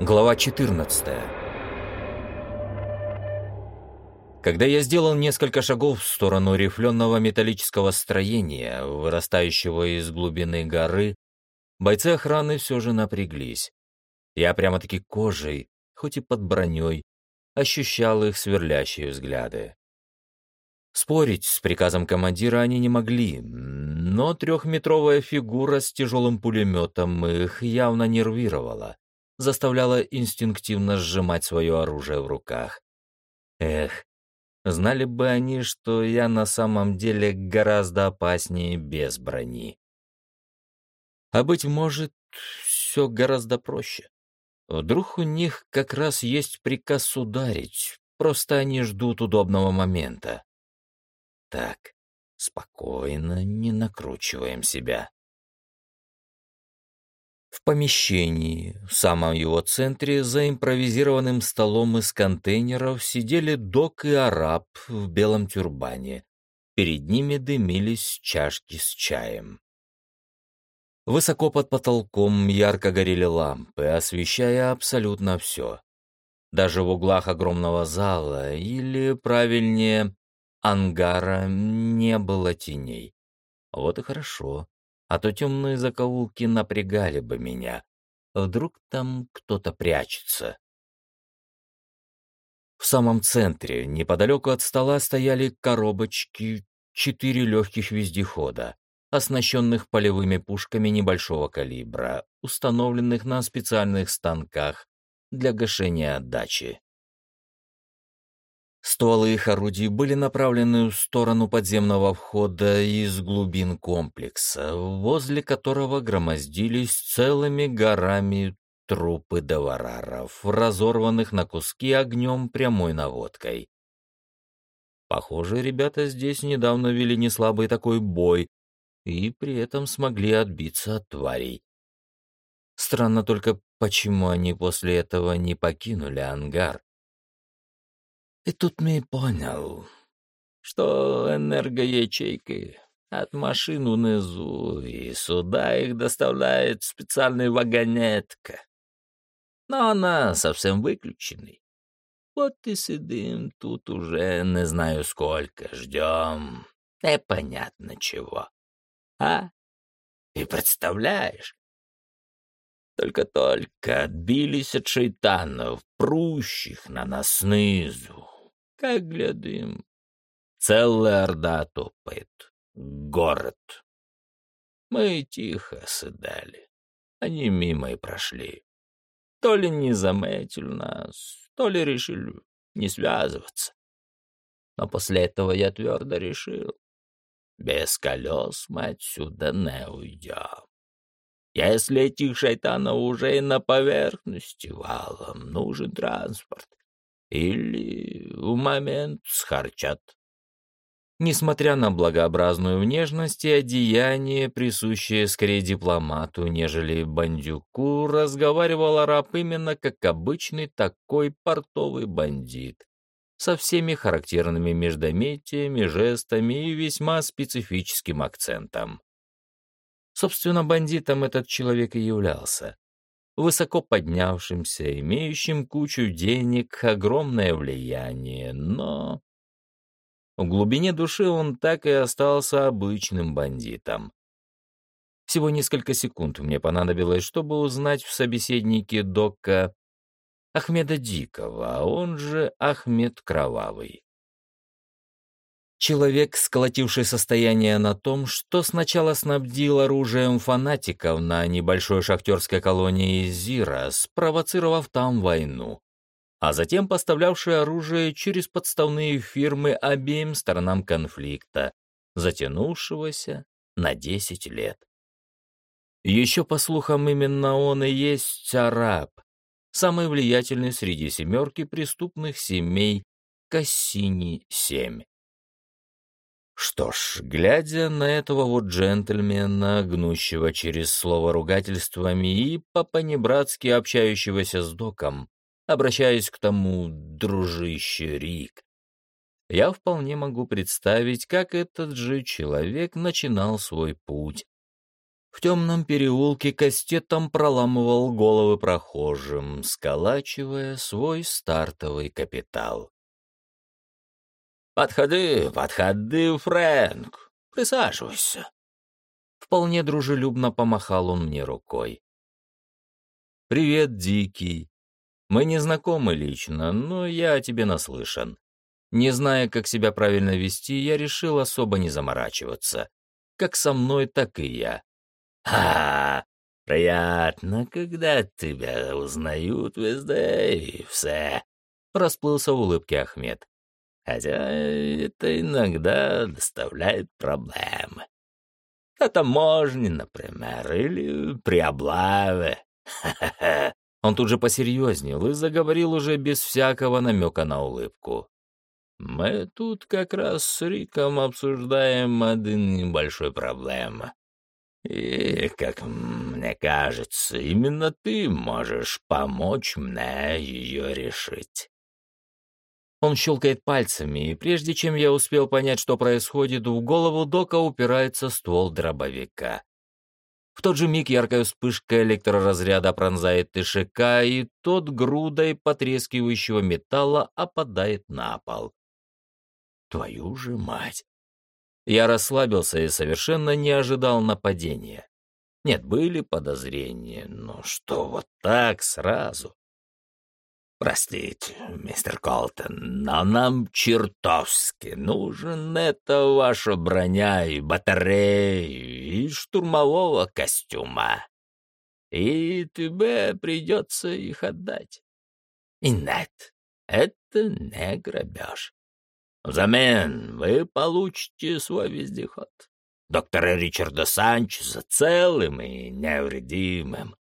Глава 14 Когда я сделал несколько шагов в сторону рифленого металлического строения, вырастающего из глубины горы, бойцы охраны все же напряглись. Я прямо-таки кожей, хоть и под броней, ощущал их сверлящие взгляды. Спорить с приказом командира они не могли, но трехметровая фигура с тяжелым пулеметом их явно нервировала заставляла инстинктивно сжимать свое оружие в руках. Эх, знали бы они, что я на самом деле гораздо опаснее без брони. А быть может, все гораздо проще. Вдруг у них как раз есть приказ ударить, просто они ждут удобного момента. Так, спокойно, не накручиваем себя. В помещении, в самом его центре, за импровизированным столом из контейнеров сидели док и араб в белом тюрбане. Перед ними дымились чашки с чаем. Высоко под потолком ярко горели лампы, освещая абсолютно все. Даже в углах огромного зала, или, правильнее, ангара, не было теней. Вот и хорошо а то темные закоулки напрягали бы меня. Вдруг там кто-то прячется. В самом центре, неподалеку от стола, стояли коробочки, четыре легких вездехода, оснащенных полевыми пушками небольшого калибра, установленных на специальных станках для гашения отдачи. Стволы их орудий были направлены в сторону подземного входа из глубин комплекса, возле которого громоздились целыми горами трупы довараров, разорванных на куски огнем прямой наводкой. Похоже, ребята здесь недавно вели неслабый такой бой и при этом смогли отбиться от тварей. Странно только, почему они после этого не покинули ангар. И тут мне понял, что энергоячейки от машин внизу, и сюда их доставляет специальная вагонетка. Но она совсем выключенный. Вот и сидим тут уже не знаю сколько, ждем. Непонятно чего. А? И представляешь? Только-только отбились от шейтанов, прущих на нас снизу. Как глядим, целая орда топает. Город. Мы тихо сыдали. Они мимо и прошли. То ли не заметили нас, то ли решили не связываться. Но после этого я твердо решил, без колес мы отсюда не уйдем. Если этих шайтанов уже и на поверхности валом нужен транспорт, или в момент схарчат. Несмотря на благообразную внешность и одеяние, присущее скорее дипломату, нежели бандюку, разговаривал араб именно как обычный такой портовый бандит, со всеми характерными междометиями, жестами и весьма специфическим акцентом. Собственно, бандитом этот человек и являлся высоко поднявшимся, имеющим кучу денег, огромное влияние, но... В глубине души он так и остался обычным бандитом. Всего несколько секунд мне понадобилось, чтобы узнать в собеседнике Дока Ахмеда Дикого, а он же Ахмед Кровавый. Человек, сколотивший состояние на том, что сначала снабдил оружием фанатиков на небольшой шахтерской колонии Зира, спровоцировав там войну, а затем поставлявший оружие через подставные фирмы обеим сторонам конфликта, затянувшегося на 10 лет. Еще, по слухам, именно он и есть араб, самый влиятельный среди семерки преступных семей Кассини-7. Что ж, глядя на этого вот джентльмена, гнущего через слово ругательствами и по-понебратски общающегося с доком, обращаясь к тому дружище Рик, я вполне могу представить, как этот же человек начинал свой путь. В темном переулке кастетом проламывал головы прохожим, сколачивая свой стартовый капитал. «Подходи, подходи, Фрэнк, присаживайся». Вполне дружелюбно помахал он мне рукой. «Привет, Дикий. Мы не знакомы лично, но я о тебе наслышан. Не зная, как себя правильно вести, я решил особо не заморачиваться. Как со мной, так и я. «Ха! Приятно, когда тебя узнают везде и все!» Расплылся в улыбке Ахмед. «Хотя это иногда доставляет проблемы. На таможне, например, или при облаве. Ха-ха-ха!» Он тут же посерьезнел и заговорил уже без всякого намека на улыбку. Мы тут как раз с Риком обсуждаем один небольшой проблем. И, как мне кажется, именно ты можешь помочь мне ее решить. Он щелкает пальцами, и прежде чем я успел понять, что происходит, в голову Дока упирается ствол дробовика. В тот же миг яркая вспышка электроразряда пронзает ТШК, и тот грудой потрескивающего металла опадает на пол. Твою же мать! Я расслабился и совершенно не ожидал нападения. Нет, были подозрения, но что вот так сразу? Простите, мистер Колтон, но нам чертовски нужен это ваша броня и батареи, и штурмового костюма. И тебе придется их отдать. И нет, это не грабеж. Взамен вы получите свой вездеход. Доктора Ричарда Санчеза целым и невредимым.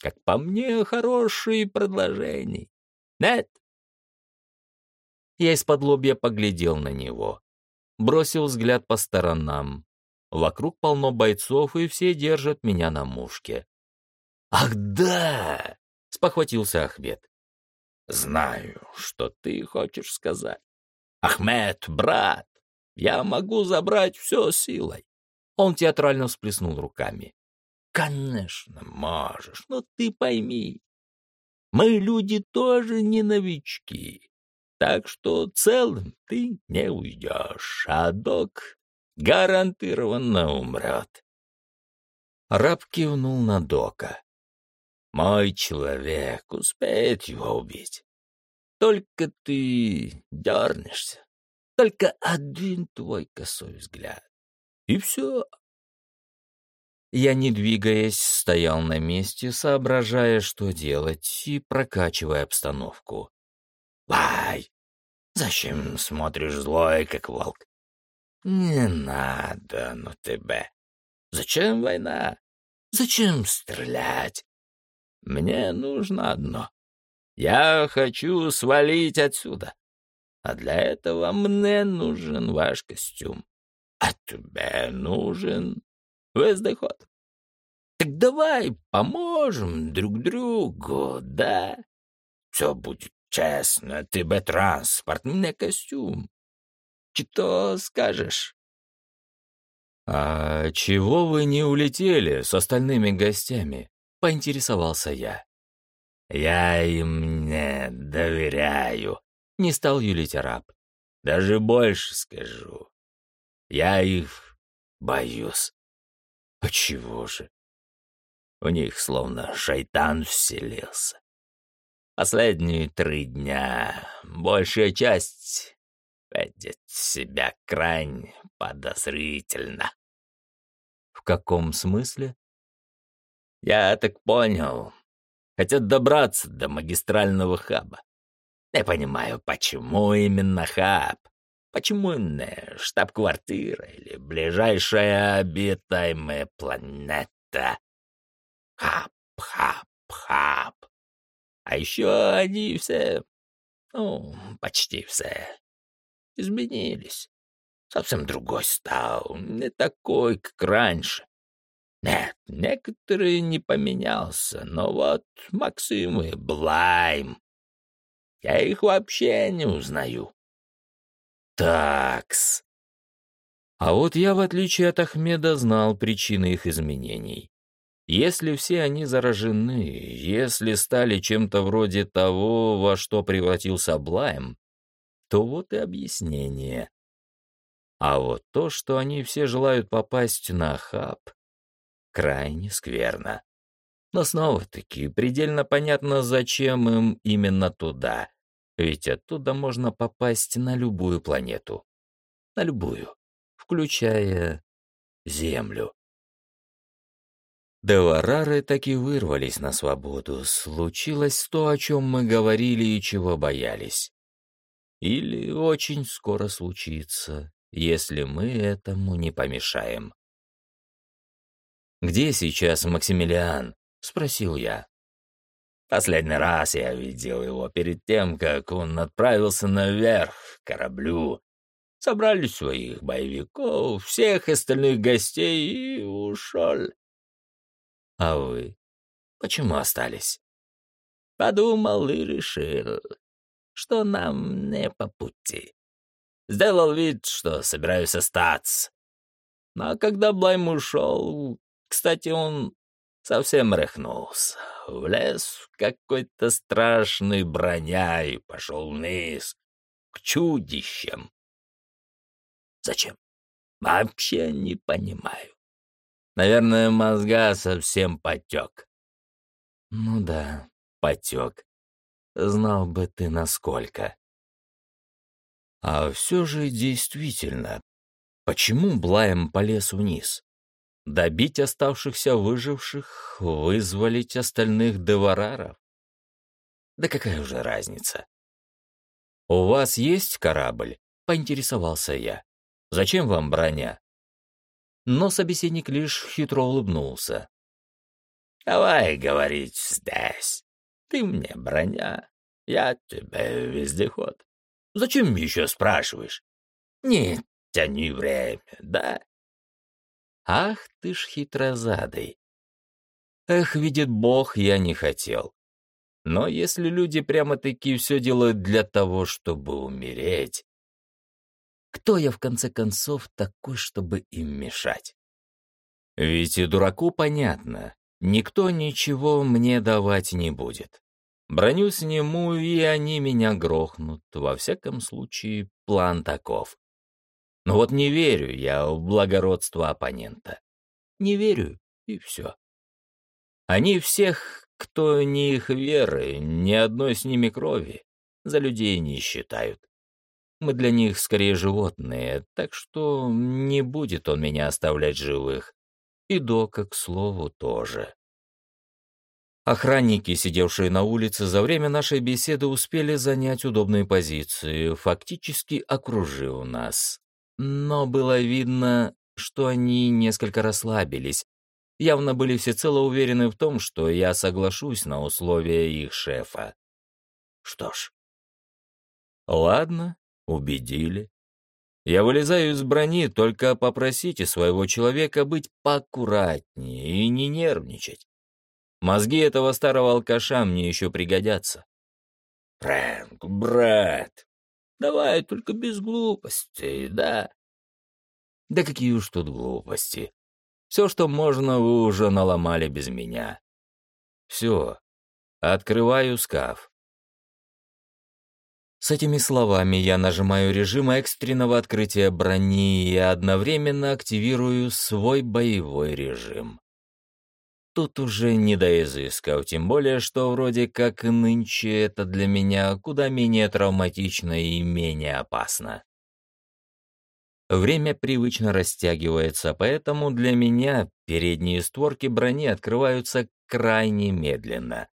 Как по мне, хорошие предложения. Нет? Я из-под лобья поглядел на него. Бросил взгляд по сторонам. Вокруг полно бойцов, и все держат меня на мушке. «Ах, да!» — спохватился Ахмед. «Знаю, что ты хочешь сказать. «Ахмед, брат, я могу забрать все силой». Он театрально всплеснул руками. «Конечно, можешь, но ты пойми, мы люди тоже не новички, так что целым ты не уйдешь, а док гарантированно умрет». Раб кивнул на дока. «Мой человек успеет его убить. Только ты дернешься. Только один твой косой взгляд. И все. Я, не двигаясь, стоял на месте, соображая, что делать, и прокачивая обстановку. «Лай! Зачем смотришь злой, как волк?» «Не надо, ну тебе! Зачем война? Зачем стрелять? Мне нужно одно я хочу свалить отсюда. А для этого мне нужен ваш костюм. А тебе нужен вездеход. Так давай поможем друг другу, да? Все будет честно. Тебе транспорт, мне костюм. Что скажешь? «А чего вы не улетели с остальными гостями?» — поинтересовался я. «Я им не доверяю», — не стал юлить араб. «Даже больше скажу. Я их боюсь». «Почему же?» У них словно шайтан вселился. Последние три дня большая часть ведет себя крайне подозрительно. В каком смысле? Я так понял, хотят добраться до магистрального хаба. Не понимаю, почему именно хаб? Почему не штаб-квартира или ближайшая обитаемая планета? Хаб, хаб, хаб. А еще они все, ну, почти все, изменились. Совсем другой стал, не такой, как раньше. Нет, некоторые не поменялся, но вот Максим и Блайм. Я их вообще не узнаю. Такс. А вот я, в отличие от Ахмеда, знал причины их изменений. Если все они заражены, если стали чем-то вроде того, во что превратился Блайм, то вот и объяснение. А вот то, что они все желают попасть на хаб, крайне скверно. Но снова-таки предельно понятно, зачем им именно туда, ведь оттуда можно попасть на любую планету. На любую, включая Землю. Деварары таки вырвались на свободу. Случилось то, о чем мы говорили и чего боялись. Или очень скоро случится, если мы этому не помешаем. «Где сейчас Максимилиан?» — спросил я. Последний раз я видел его перед тем, как он отправился наверх к кораблю. Собрали своих боевиков, всех остальных гостей и ушел. А вы? Почему остались? Подумал и решил, что нам не по пути. Сделал вид, что собираюсь остаться. Но когда Блайм ушел, кстати, он совсем рехнулся, влез в какой-то страшный броня и пошел вниз, к чудищам. Зачем? Вообще не понимаю. Наверное, мозга совсем потек. Ну да, потек. Знал бы ты, насколько. А все же действительно, почему Блаем полез вниз? Добить оставшихся выживших, вызволить остальных девараров? Да какая уже разница? «У вас есть корабль?» — поинтересовался я. «Зачем вам броня?» но собеседник лишь хитро улыбнулся. «Давай говорить здесь. Ты мне броня, я тебе вездеход. Зачем еще спрашиваешь? Не тяни время, да?» «Ах ты ж хитрозадый!» Эх, видит Бог, я не хотел. Но если люди прямо-таки все делают для того, чтобы умереть, кто я, в конце концов, такой, чтобы им мешать? Ведь и дураку понятно, никто ничего мне давать не будет. Броню сниму, и они меня грохнут. Во всяком случае, план таков. Но вот не верю я в благородство оппонента. Не верю, и все. Они всех, кто не их веры, ни одной с ними крови, за людей не считают. Мы для них скорее животные, так что не будет он меня оставлять живых. И Дока, к слову, тоже. Охранники, сидевшие на улице, за время нашей беседы успели занять удобные позиции, фактически окружив нас. Но было видно, что они несколько расслабились, явно были всецело уверены в том, что я соглашусь на условия их шефа. Что ж, ладно, Убедили. Я вылезаю из брони, только попросите своего человека быть поаккуратнее и не нервничать. Мозги этого старого алкаша мне еще пригодятся. Фрэнк, брат, давай только без глупостей, да? Да какие уж тут глупости. Все, что можно, вы уже наломали без меня. Все, открываю скаф. С этими словами я нажимаю режим экстренного открытия брони и одновременно активирую свой боевой режим. Тут уже не до изысков, тем более, что вроде как нынче это для меня куда менее травматично и менее опасно. Время привычно растягивается, поэтому для меня передние створки брони открываются крайне медленно.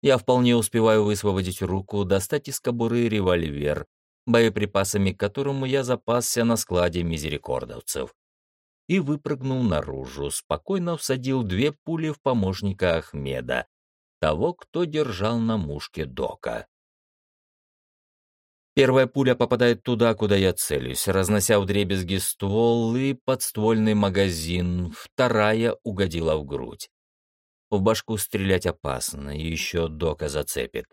Я вполне успеваю высвободить руку, достать из кобуры револьвер, боеприпасами к которому я запасся на складе мизерикордовцев, и выпрыгнул наружу, спокойно всадил две пули в помощника Ахмеда, того, кто держал на мушке Дока. Первая пуля попадает туда, куда я целюсь, разнося вдребезги ствол и подствольный магазин, вторая угодила в грудь. В башку стрелять опасно, еще дока зацепит.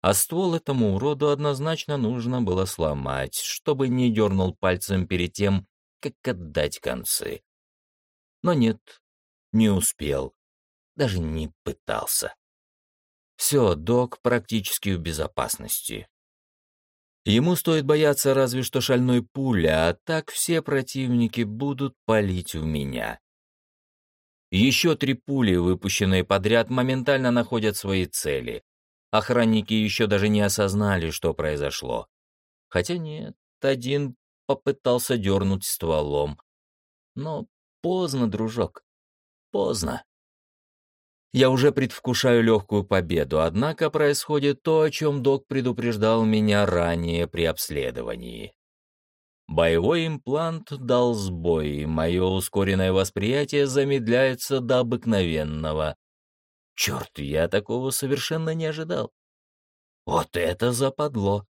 А ствол этому уроду однозначно нужно было сломать, чтобы не дернул пальцем перед тем, как отдать концы. Но нет, не успел, даже не пытался. Все, док практически в безопасности. Ему стоит бояться разве что шальной пули, а так все противники будут палить в меня. Еще три пули, выпущенные подряд, моментально находят свои цели. Охранники еще даже не осознали, что произошло. Хотя нет, один попытался дернуть стволом. Но поздно, дружок, поздно. Я уже предвкушаю легкую победу, однако происходит то, о чем док предупреждал меня ранее при обследовании. Боевой имплант дал сбой, и мое ускоренное восприятие замедляется до обыкновенного. Черт, я такого совершенно не ожидал. Вот это западло.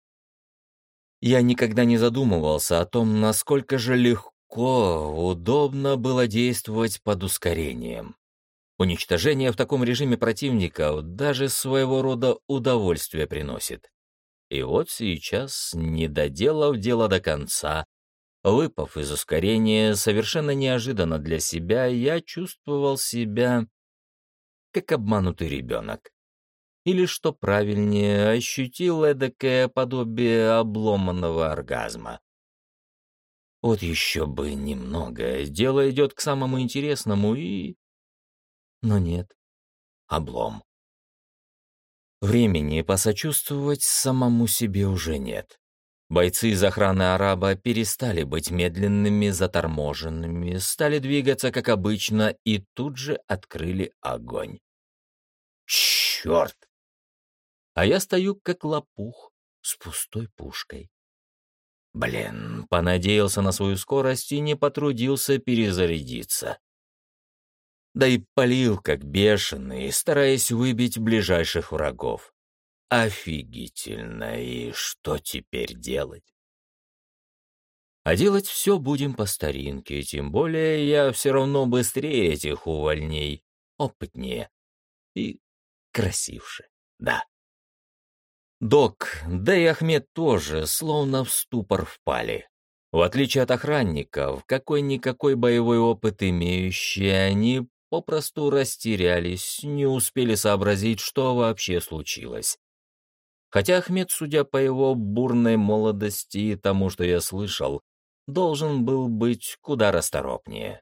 Я никогда не задумывался о том, насколько же легко, удобно было действовать под ускорением. Уничтожение в таком режиме противника даже своего рода удовольствие приносит. И вот сейчас, не доделав дело до конца, выпав из ускорения совершенно неожиданно для себя, я чувствовал себя как обманутый ребенок. Или, что правильнее, ощутил эдакое подобие обломанного оргазма. Вот еще бы немного, дело идет к самому интересному и но нет. Облом. Времени посочувствовать самому себе уже нет. Бойцы из охраны араба перестали быть медленными, заторможенными, стали двигаться как обычно и тут же открыли огонь. Черт! А я стою как лопух с пустой пушкой. Блин, понадеялся на свою скорость и не потрудился перезарядиться да и палил как бешеный, стараясь выбить ближайших врагов. Офигительно, и что теперь делать? А делать все будем по старинке, тем более я все равно быстрее этих увольней, опытнее и красивше, да. Док, да и Ахмед тоже, словно в ступор впали. В отличие от охранников, какой-никакой боевой опыт имеющие, они попросту растерялись, не успели сообразить, что вообще случилось. Хотя Ахмед, судя по его бурной молодости и тому, что я слышал, должен был быть куда расторопнее.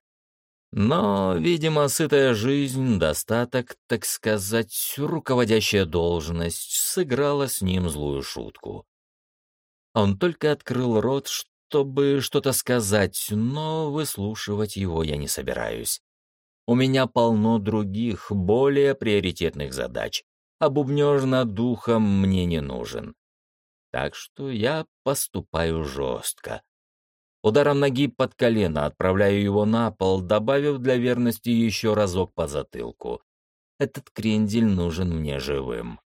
Но, видимо, сытая жизнь, достаток, так сказать, руководящая должность сыграла с ним злую шутку. Он только открыл рот, чтобы что-то сказать, но выслушивать его я не собираюсь. У меня полно других, более приоритетных задач, а бубнеж духом мне не нужен. Так что я поступаю жестко. Ударом ноги под колено отправляю его на пол, добавив для верности еще разок по затылку. Этот крендель нужен мне живым.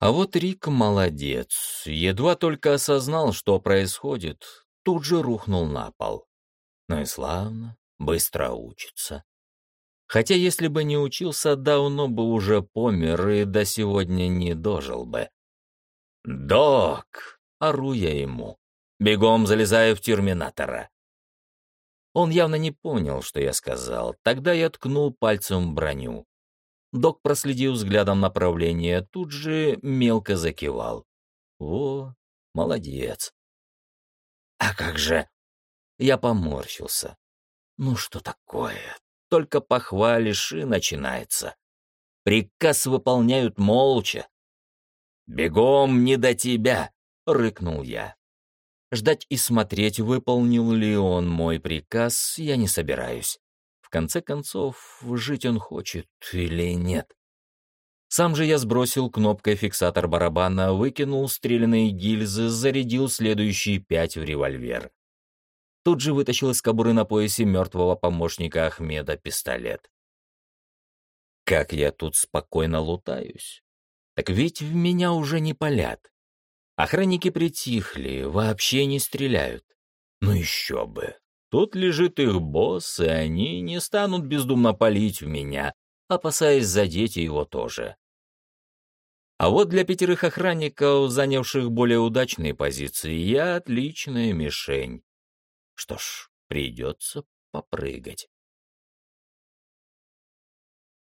А вот Рик молодец. Едва только осознал, что происходит, тут же рухнул на пол. Ну и славно быстро учится. Хотя если бы не учился, давно бы уже помер и до сегодня не дожил бы. «Док!» — ору я ему, бегом залезая в терминатора. Он явно не понял, что я сказал. Тогда я ткнул пальцем броню. Док проследил взглядом направление, тут же мелко закивал. «О, молодец!» «А как же...» Я поморщился. Ну что такое? Только похвалишь и начинается. Приказ выполняют молча. «Бегом не до тебя!» — рыкнул я. Ждать и смотреть, выполнил ли он мой приказ, я не собираюсь. В конце концов, жить он хочет или нет. Сам же я сбросил кнопкой фиксатор барабана, выкинул стрелянные гильзы, зарядил следующие пять в револьвер тут же вытащил из кобуры на поясе мертвого помощника Ахмеда пистолет. Как я тут спокойно лутаюсь? Так ведь в меня уже не палят. Охранники притихли, вообще не стреляют. Ну еще бы. Тут лежит их босс, и они не станут бездумно палить в меня, опасаясь задеть его тоже. А вот для пятерых охранников, занявших более удачные позиции, я отличная мишень. Что ж, придется попрыгать.